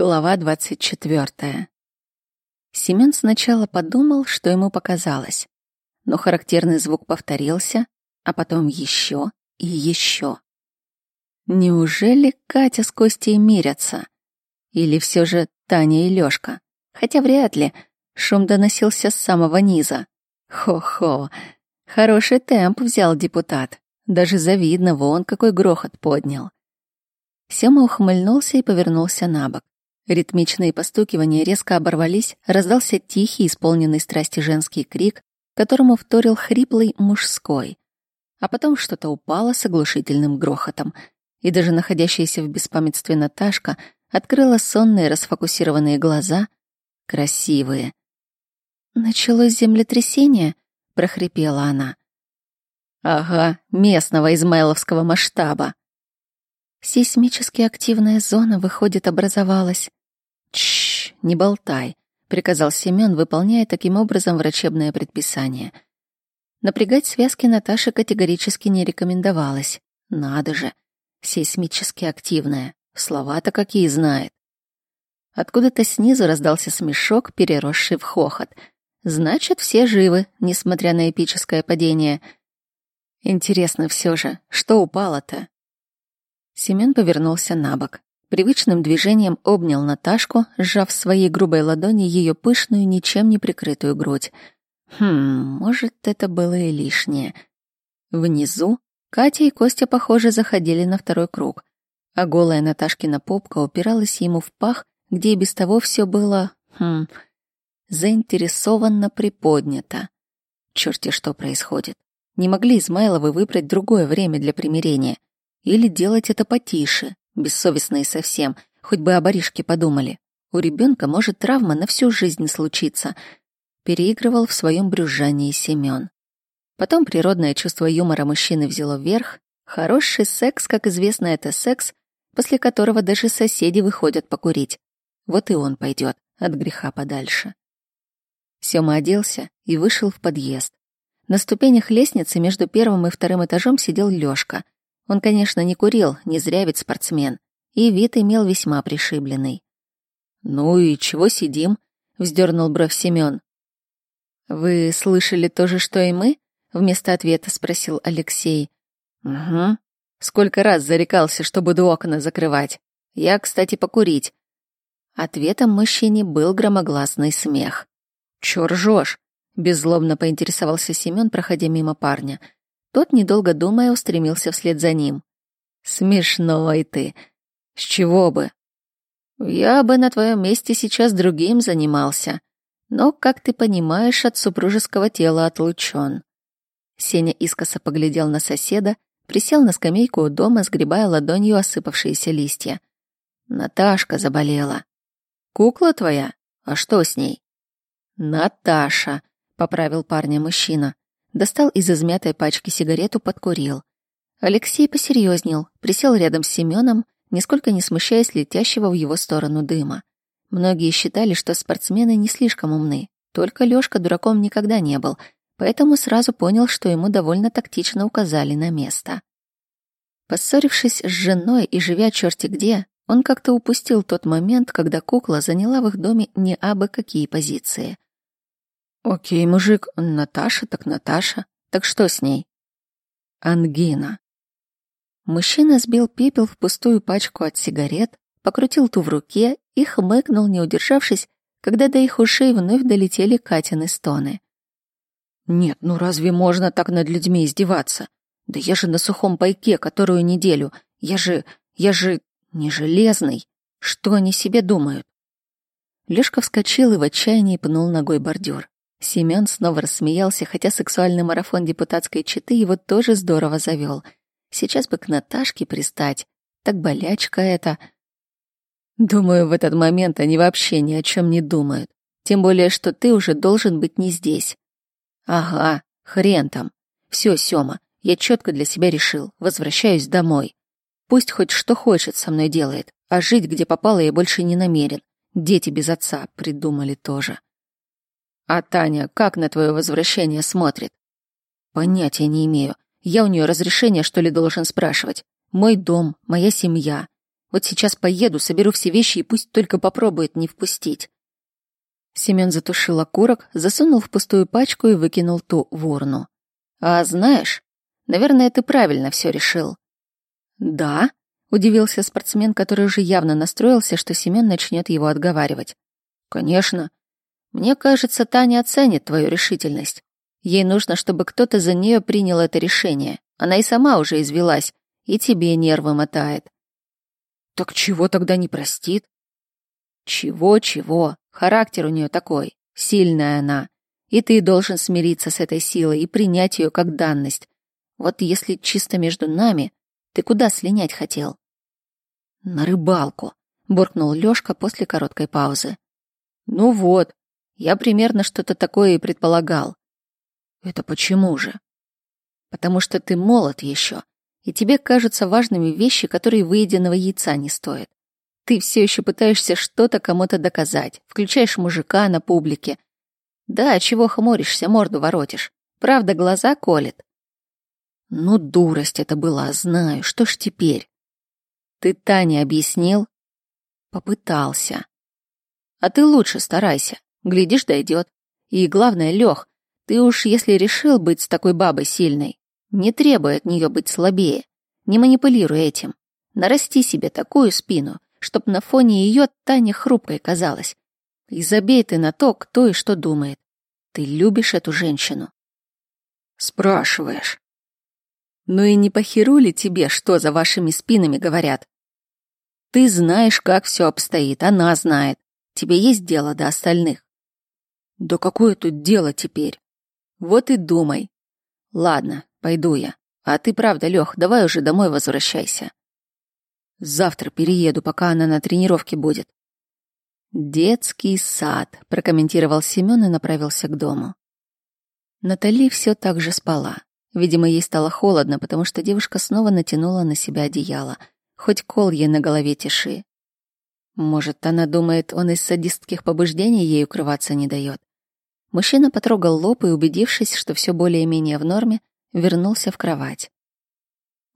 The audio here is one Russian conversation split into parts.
Глава двадцать четвертая. Семен сначала подумал, что ему показалось, но характерный звук повторился, а потом еще и еще. Неужели Катя с Костей мирятся? Или все же Таня и Лёшка? Хотя вряд ли. Шум доносился с самого низа. Хо-хо. Хороший темп взял депутат. Даже завидно, вон какой грохот поднял. Сема ухмыльнулся и повернулся на бок. Ритмичные постукивания резко оборвались, раздался тихий, исполненный страсти женский крик, которому вторил хриплый мужской. А потом что-то упало с оглушительным грохотом, и даже находящаяся в беспамятстве Наташка открыла сонные расфокусированные глаза, красивые. «Началось землетрясение?» — прохрипела она. «Ага, местного измайловского масштаба». Сейсмически активная зона, выходит, образовалась. Не болтай, приказал Семён, выполняя таким образом врачебное предписание. Напрягать связки Наташи категорически не рекомендовалось. Надо же, сейсмически активная. Слова-то какие знает. Откуда-то снизу раздался смешок, переросший в хохот. Значит, все живы, несмотря на эпическое падение. Интересно все же, что упало-то? Семен повернулся на бок. Привычным движением обнял Наташку, сжав своей грубой ладони ее пышную, ничем не прикрытую грудь. Хм, может, это было и лишнее. Внизу Катя и Костя, похоже, заходили на второй круг, а голая Наташкина попка упиралась ему в пах, где и без того все было, хм, заинтересованно приподнято. Черти что происходит. Не могли Измайловы выбрать другое время для примирения или делать это потише, бессовестные совсем, хоть бы о баришке подумали. У ребенка может травма на всю жизнь случиться. Переигрывал в своем брюзжании Семен. Потом природное чувство юмора мужчины взяло вверх. Хороший секс, как известно, это секс, после которого даже соседи выходят покурить. Вот и он пойдет от греха подальше. Сёма оделся и вышел в подъезд. На ступенях лестницы между первым и вторым этажом сидел Лёшка — он, конечно, не курил, не зря ведь спортсмен, и вид имел весьма пришибленный. «Ну и чего сидим?» — вздернул бровь Семен. «Вы слышали то же, что и мы?» — вместо ответа спросил Алексей. «Угу. Сколько раз зарекался, что буду окна закрывать. Я, кстати, покурить». Ответом мужчине был громогласный смех. «Чё ржёшь?» — беззлобно поинтересовался Семен, проходя мимо парня — тот, недолго думая, устремился вслед за ним. «Смешной ты! С чего бы?» «Я бы на твоем месте сейчас другим занимался, но, как ты понимаешь, от супружеского тела отлучен». Сеня искоса поглядел на соседа, присел на скамейку у дома, сгребая ладонью осыпавшиеся листья. «Наташка заболела». «Кукла твоя? А что с ней?» «Наташа», — поправил парня мужчина достал из измятой пачки сигарету, подкурил. Алексей посерьезнел, присел рядом с Семеном, нисколько не смущаясь летящего в его сторону дыма. Многие считали, что спортсмены не слишком умны, только Лёшка дураком никогда не был, поэтому сразу понял, что ему довольно тактично указали на место. Поссорившись с женой и живя черти где, он как-то упустил тот момент, когда кукла заняла в их доме не абы какие позиции — Окей, мужик, Наташа так Наташа. Так что с ней? Ангина. Мужчина сбил пепел в пустую пачку от сигарет, покрутил ту в руке и хмыкнул, не удержавшись, когда до их ушей вновь долетели Катины стоны. «Нет, ну разве можно так над людьми издеваться? Да я же на сухом пайке которую неделю. Я же... я же... не железный. Что они себе думают?» Лешка вскочил и в отчаянии пнул ногой бордюр. Семен снова рассмеялся, хотя сексуальный марафон депутатской четы его тоже здорово завел. Сейчас бы к Наташке пристать. Так болячка это. Думаю, в этот момент они вообще ни о чем не думают. Тем более, что ты уже должен быть не здесь. Ага, хрен там. Все, Сёма, я четко для себя решил. Возвращаюсь домой. Пусть хоть что хочет со мной делает, а жить, где попало, я больше не намерен. Дети без отца придумали тоже. А Таня как на твое возвращение смотрит? Понятия не имею. Я у нее разрешение, что ли, должен спрашивать. Мой дом, моя семья. Вот сейчас поеду, соберу все вещи и пусть только попробует не впустить. Семен затушил окурок, засунул в пустую пачку и выкинул ту в урну. А знаешь, наверное, ты правильно все решил. Да? Удивился спортсмен, который уже явно настроился, что Семен начнет его отговаривать. Конечно. Мне кажется, Таня оценит твою решительность. Ей нужно, чтобы кто-то за нее принял это решение. Она и сама уже извелась, и тебе нервы мотает. Так чего тогда не простит? Чего-чего? Характер у нее такой. Сильная она. И ты должен смириться с этой силой и принять ее как данность. Вот если чисто между нами, ты куда слинять хотел? На рыбалку, буркнул Лёшка после короткой паузы. Ну вот, я примерно что-то такое и предполагал. Это почему же? Потому что ты молод еще, и тебе кажутся важными вещи, которые выеденного яйца не стоят. Ты все еще пытаешься что-то кому-то доказать, включаешь мужика на публике. Да, чего хмуришься, морду воротишь. Правда, глаза колет. Ну, дурость это была, знаю. Что ж теперь? Ты Тане объяснил? Попытался. А ты лучше старайся. Глядишь, дойдет. И главное, Лех, ты уж если решил быть с такой бабой сильной, не требуй от нее быть слабее. Не манипулируй этим. Нарасти себе такую спину, чтоб на фоне ее Таня хрупкой казалась. И забей ты на то, кто и что думает. Ты любишь эту женщину. Спрашиваешь. Ну и не похеру ли тебе, что за вашими спинами говорят? Ты знаешь, как все обстоит, она знает. Тебе есть дело до остальных. Да какое тут дело теперь? Вот и думай. Ладно, пойду я. А ты правда, Лех, давай уже домой возвращайся. Завтра перееду, пока она на тренировке будет. Детский сад, прокомментировал Семен и направился к дому. Натали все так же спала. Видимо, ей стало холодно, потому что девушка снова натянула на себя одеяло. Хоть кол ей на голове тиши. Может, она думает, он из садистских побуждений ей укрываться не дает. Мужчина потрогал лоб и, убедившись, что все более-менее в норме, вернулся в кровать.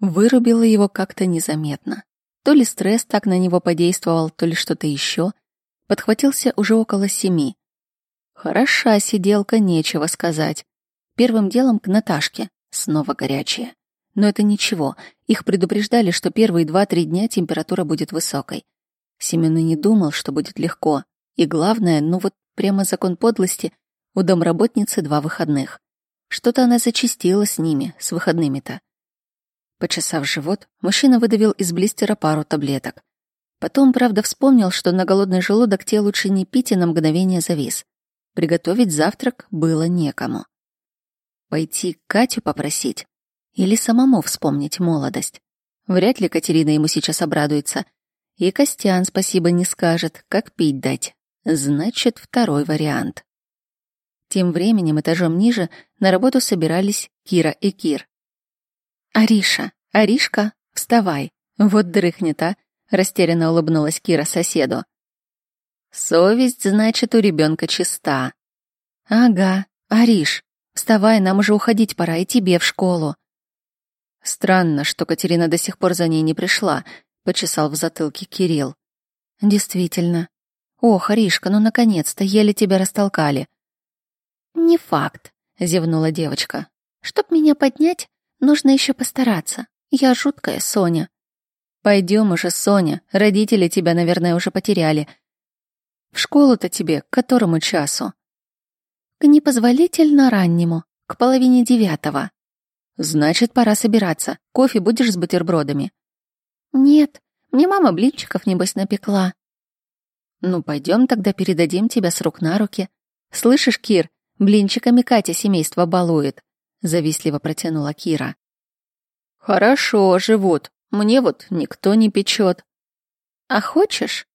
Вырубило его как-то незаметно. То ли стресс так на него подействовал, то ли что-то еще. Подхватился уже около семи. Хороша сиделка, нечего сказать. Первым делом к Наташке. Снова горячая. Но это ничего. Их предупреждали, что первые два-три дня температура будет высокой. Семен и не думал, что будет легко. И главное, ну вот прямо закон подлости, у домработницы два выходных. Что-то она зачастила с ними, с выходными-то. Почесав живот, мужчина выдавил из блистера пару таблеток. Потом, правда, вспомнил, что на голодный желудок те лучше не пить и на мгновение завис. Приготовить завтрак было некому. Пойти Катю попросить или самому вспомнить молодость. Вряд ли Катерина ему сейчас обрадуется. И Костян спасибо не скажет, как пить дать. Значит, второй вариант. Тем временем этажом ниже на работу собирались Кира и Кир. «Ариша, Аришка, вставай. Вот дрыхнет, а?» — растерянно улыбнулась Кира соседу. «Совесть, значит, у ребенка чиста». «Ага, Ариш, вставай, нам уже уходить пора, и тебе в школу». «Странно, что Катерина до сих пор за ней не пришла», — почесал в затылке Кирилл. «Действительно. Ох, Аришка, ну наконец-то, еле тебя растолкали». «Не факт», — зевнула девочка. «Чтоб меня поднять, Нужно еще постараться. Я жуткая Соня. Пойдем уже, Соня. Родители тебя, наверное, уже потеряли. В школу-то тебе к которому часу? К непозволительно раннему, к половине девятого. Значит, пора собираться. Кофе будешь с бутербродами? Нет, мне мама блинчиков, небось, напекла. Ну, пойдем тогда передадим тебя с рук на руки. Слышишь, Кир, блинчиками Катя семейство балует завистливо протянула Кира. Хорошо живут. Мне вот никто не печет. А хочешь?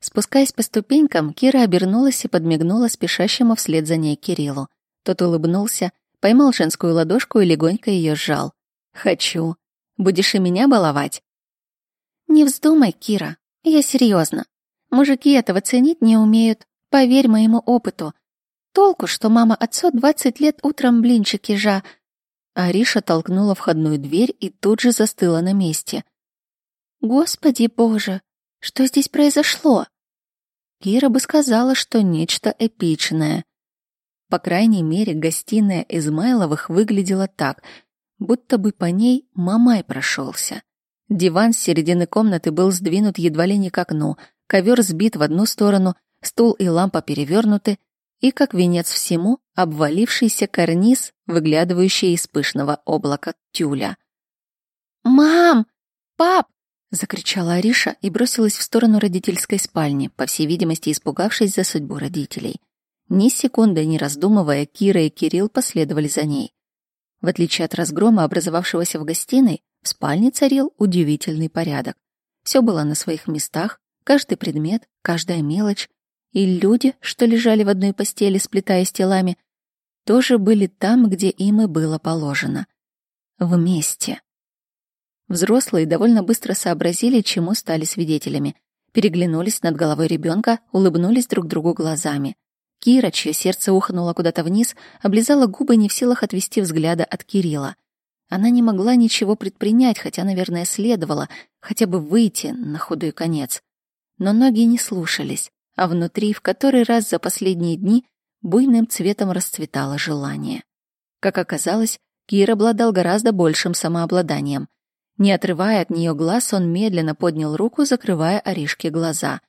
Спускаясь по ступенькам, Кира обернулась и подмигнула спешащему вслед за ней Кириллу. Тот улыбнулся, поймал женскую ладошку и легонько ее сжал. «Хочу. Будешь и меня баловать?» «Не вздумай, Кира. Я серьезно. Мужики этого ценить не умеют. Поверь моему опыту. Толку, что мама отцу двадцать лет утром блинчики жа... Ариша толкнула входную дверь и тут же застыла на месте. Господи боже, что здесь произошло? Кира бы сказала, что нечто эпичное. По крайней мере, гостиная Измайловых выглядела так, будто бы по ней Мамай прошелся. Диван с середины комнаты был сдвинут едва ли не к окну, ковер сбит в одну сторону, стул и лампа перевернуты, и, как венец всему, обвалившийся карниз, выглядывающий из пышного облака тюля. «Мам! Пап!» — закричала Ариша и бросилась в сторону родительской спальни, по всей видимости, испугавшись за судьбу родителей. Ни секунды не раздумывая, Кира и Кирилл последовали за ней. В отличие от разгрома, образовавшегося в гостиной, в спальне царил удивительный порядок. Все было на своих местах, каждый предмет, каждая мелочь, и люди, что лежали в одной постели, сплетаясь телами, тоже были там, где им и было положено. Вместе. Взрослые довольно быстро сообразили, чему стали свидетелями. Переглянулись над головой ребенка, улыбнулись друг другу глазами. Кира, чье сердце ухнуло куда-то вниз, облизала губы, не в силах отвести взгляда от Кирилла. Она не могла ничего предпринять, хотя, наверное, следовало хотя бы выйти на худой конец. Но ноги не слушались, а внутри в который раз за последние дни буйным цветом расцветало желание. Как оказалось, Кир обладал гораздо большим самообладанием. Не отрывая от нее глаз, он медленно поднял руку, закрывая Аришке глаза.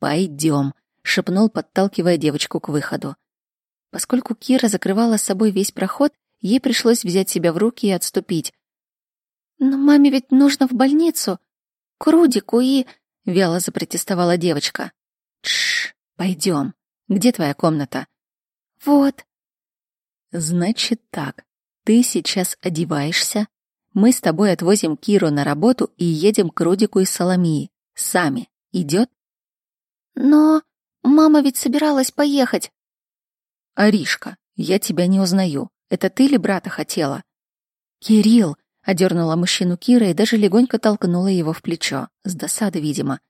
«Пойдем», — шепнул, подталкивая девочку к выходу. Поскольку Кира закрывала с собой весь проход, Ей пришлось взять себя в руки и отступить. «Но маме ведь нужно в больницу, к Рудику и...» — вяло запротестовала девочка. «Тш, пойдем. Где твоя комната?» «Вот». «Значит так, ты сейчас одеваешься, мы с тобой отвозим Киру на работу и едем к Рудику и Соломии. Сами. Идет?» «Но мама ведь собиралась поехать». «Аришка, я тебя не узнаю. Это ты ли брата хотела?» «Кирилл!» — одернула мужчину Кира и даже легонько толкнула его в плечо. С досады, видимо.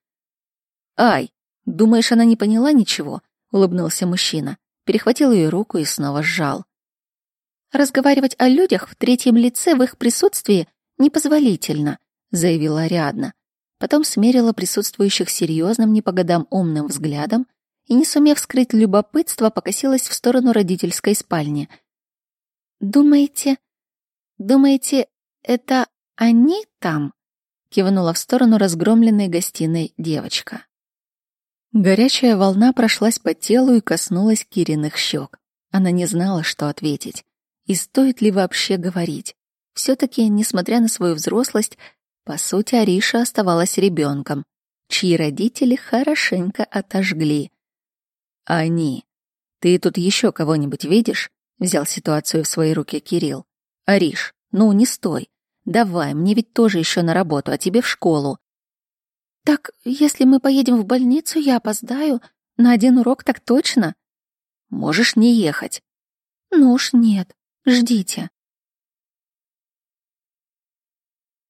«Ай! Думаешь, она не поняла ничего?» — улыбнулся мужчина. Перехватил ее руку и снова сжал. «Разговаривать о людях в третьем лице в их присутствии непозволительно», — заявила Ариадна. Потом смерила присутствующих серьезным, не по годам умным взглядом и, не сумев скрыть любопытство, покосилась в сторону родительской спальни — «Думаете... думаете, это они там?» — кивнула в сторону разгромленной гостиной девочка. Горячая волна прошлась по телу и коснулась Кириных щек. Она не знала, что ответить. И стоит ли вообще говорить? Все-таки, несмотря на свою взрослость, по сути, Ариша оставалась ребенком, чьи родители хорошенько отожгли. «Они. Ты тут еще кого-нибудь видишь?» Взял ситуацию в свои руки Кирилл. Ариш, ну не стой. Давай, мне ведь тоже еще на работу, а тебе в школу. Так, если мы поедем в больницу, я опоздаю. На один урок так точно. Можешь не ехать. Ну уж нет. Ждите.